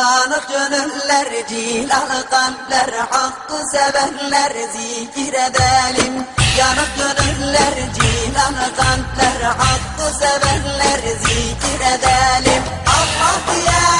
Yanık gönüller, cilal kalpler, hakkı severler zikir edelim. Yanık gönüller, cilal kalpler, hakkı severler zikir edelim. Allah diye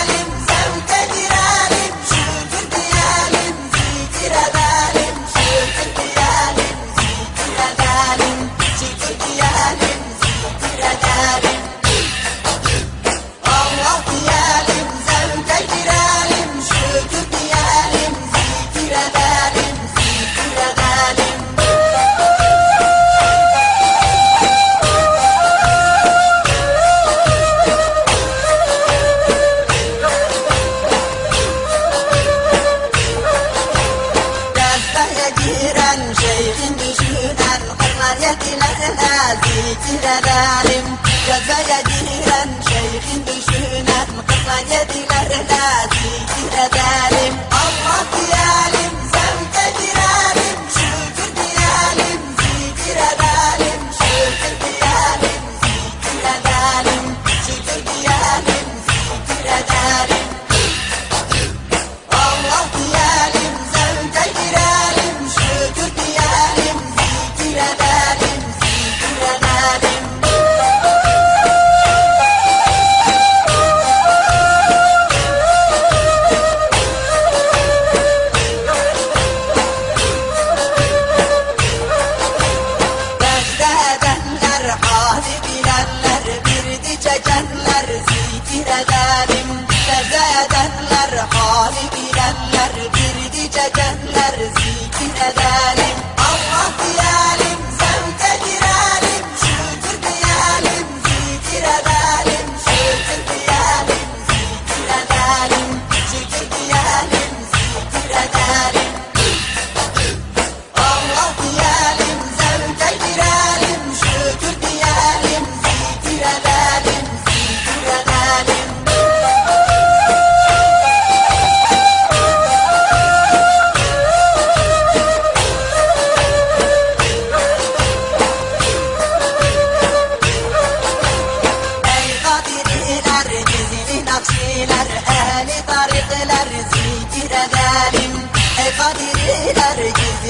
عليهم بشودا قمر يكلا زيت لدارم جذب يديرا شيخ بشودا قمر يكلا زيت لدارم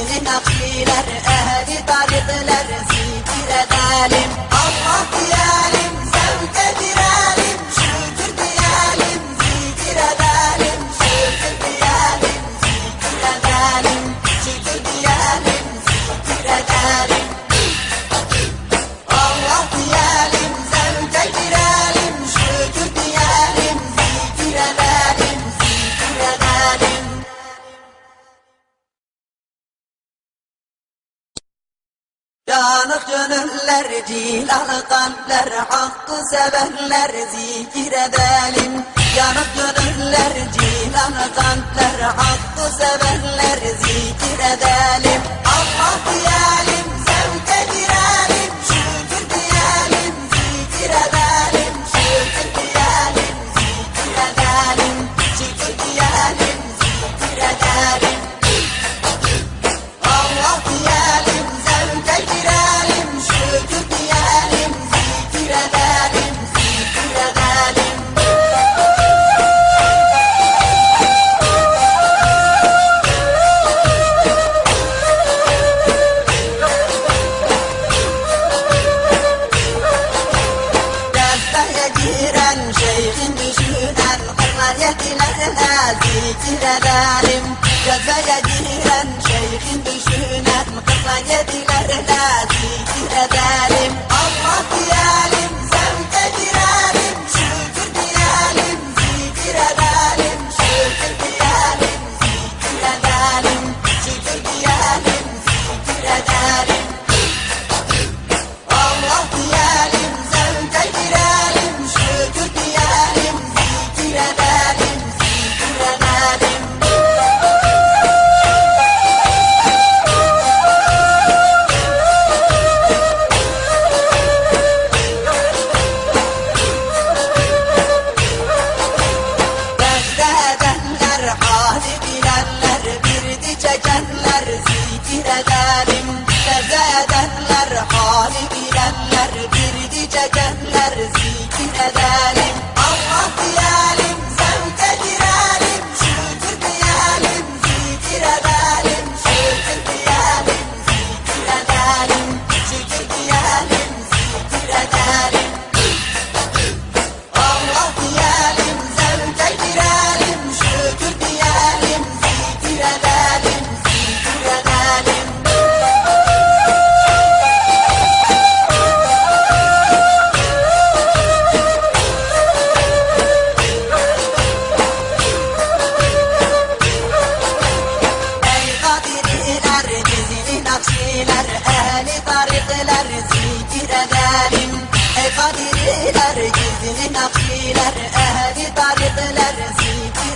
من تقيل الرئاسة Yanık gönüller, cilalı kalpler, hakkı severler zikir edelim. Yanık gönüller, cilalı kalpler, hakkı severler zikir edelim. Allah diyelim. Tiradarem, Jazaya Girim.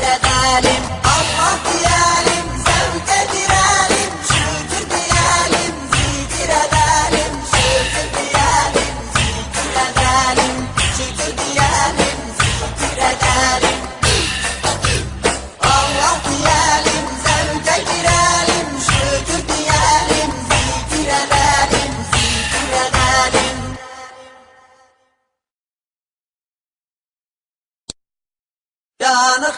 da da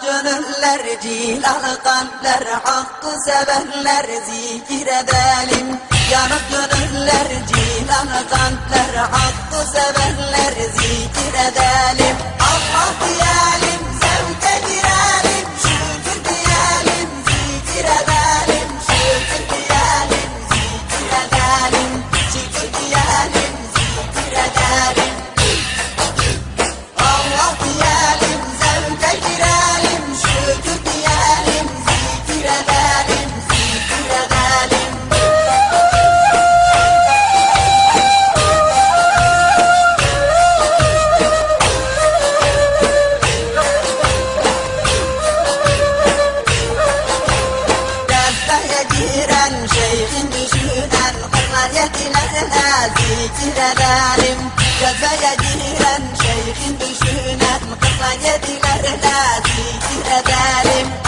gönüller cilal ah kalpler hakkı severler zikir edelim. Yanık gönüller cilal ah kalpler hakkı severler zikir edelim. Allah diyelim. شيخ كثيرا شيخ يدي قصايدي مرلاتي أذالم؟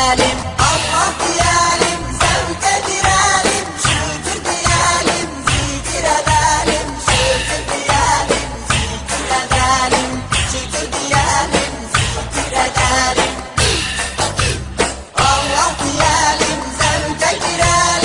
Salim